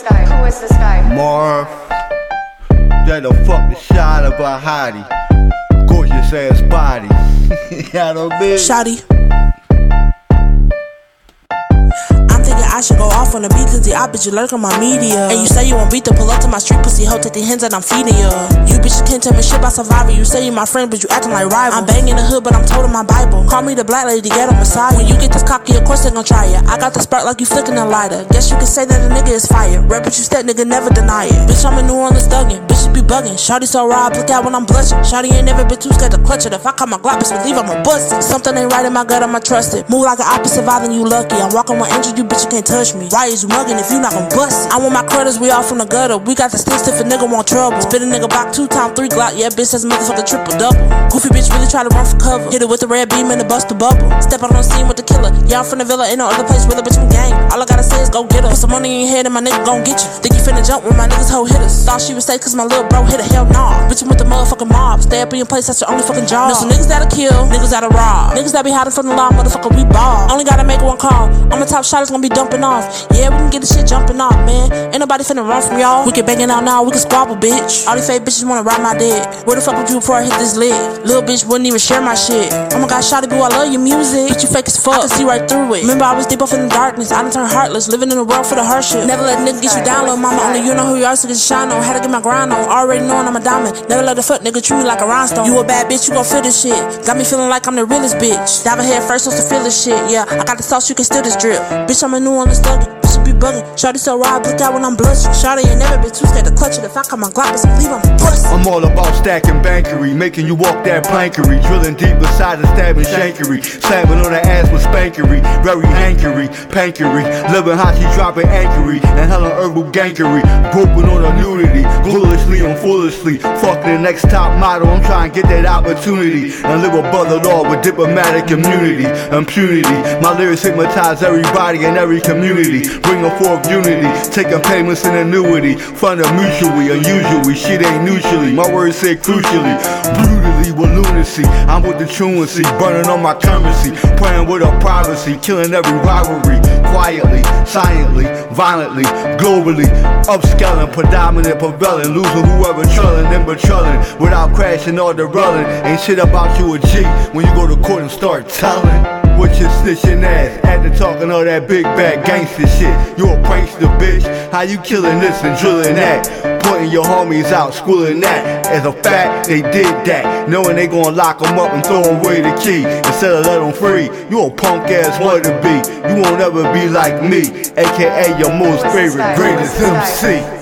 this guy? Who is this guy? Marv. That the fuck the shot of a hottie. Gorgeous ass body. yeah, know bitch. Shotty. I'm thinking I should go off on the beat cause the op bitch you lurk on my media. And you say you won't beat the pull up to my street pussy hoe, take the hands that I'm feeding you. You bitches can't tell me shit about survivor. You say you my friend, but you acting like rival. I'm banging the hood, but I'm told in my Bible. Call me the black lady, get on Messiah. When you get this cocky, of course they gon' try it. I got the spark like you flicking a lighter. Guess you can say that a nigga is fire. Rap but you step, nigga, never deny it. Bitch, I'm a New Orleans thuggin'. Bitches be bugging. Shawty so raw, look out when I'm blushing. Shawty ain't never been too scared to clutch it. If I call my Glock, believe I'ma bust. Something ain't right in my gut, I'ma trust it. Move like an opposite vibe, then you lucky. I'm walking with angels, you bitch, you can't touch me. Why is you mugging if you not gon' bust it? I want my credits, we all from the gutter. We got the sticks if a nigga want trouble. Spit a nigga back two time three Glock, yeah, bitch, that's motherfucker triple double. Goofy bitch really try to run for cover. Hit it with the red beam and the bust the bubble. Step out on the scene with the killer. Yeah, I'm from the villa, ain't no other place where the bitch can gang. All I gotta say is go get her. Put some money in your head and my nigga gon' get you. Think you finna jump when my niggas hoe hit us. Thought she would stay cause my little bro hit a hell nah. Bitch, I'm with the motherfucking mob. Stay up in your place, that's your only fucking job. Know some niggas that'll kill, niggas that'll rob. Niggas that be hiding from the law, motherfucker, we ball. Only gotta make one call. I'm the top shot, it's gonna be dumping off. Yeah, we can get this shit jumping off. Ain't nobody finna run from y'all. We can bang it out now, we can squabble, bitch. All these fake bitches wanna ride my dick. Where the fuck would you before I hit this lid? Little bitch wouldn't even share my shit. Oh my god, shawty boo, I love your music. Bitch, you fake as fuck. I can see right through it. Remember, I was deep off in the darkness. I done turned heartless, living in the world for the hardship. Never let nigga get you down, little mama. Only you know who you are, so get shine on. Had to get my grind on. Already knowing I'm a diamond. Never let a fuck nigga treat me like a rhinestone. You a bad bitch, you gon' feel this shit. Got me feeling like I'm the realest bitch. Diving head first, supposed to feel this shit. Yeah, I got the sauce, you can steal this drip. Bitch, I'm a new on the thuggin'. Bugging. So raw, look out when I'm blushing. Shawty ain't never been too scared to clutch it. If I come on Glock, best believe I'm. I'm all about stacking bankery, making you walk that plankery, drilling deep beside the stabbing shankery, slamming on the ass with spankery, very hankery, pankery, living hot, she dropping anchory, and hella herbal gankery, groping on a nudity, ghoulishly and foolishly, fucking the next top model, I'm trying to get that opportunity, and live above the law with diplomatic immunity, impunity, my lyrics hypnotize everybody in every community, bringing forth unity, taking payments in annuity, funding mutually, unusually, shit ain't neutrally, my words say crucially, brutally with lunacy, I'm with the truancy, burning on my currency, praying with a privacy, killing every rivalry, quietly, silently, violently, globally, upscaling, predominant, prevailing, losing whoever trailing and betraying, without crashing or derailing, ain't shit about you a G when you go to court and start telling. What you snitching ass after talking all that big bad gangster shit? You a prankster, bitch. How you killing this and drilling that? Putting your homies out, schooling that. As a fact, they did that. Knowing they gonna lock them up and throw away the key. Instead of let them free, you a punk ass wanna be. You won't ever be like me, aka your most favorite, greatest MC.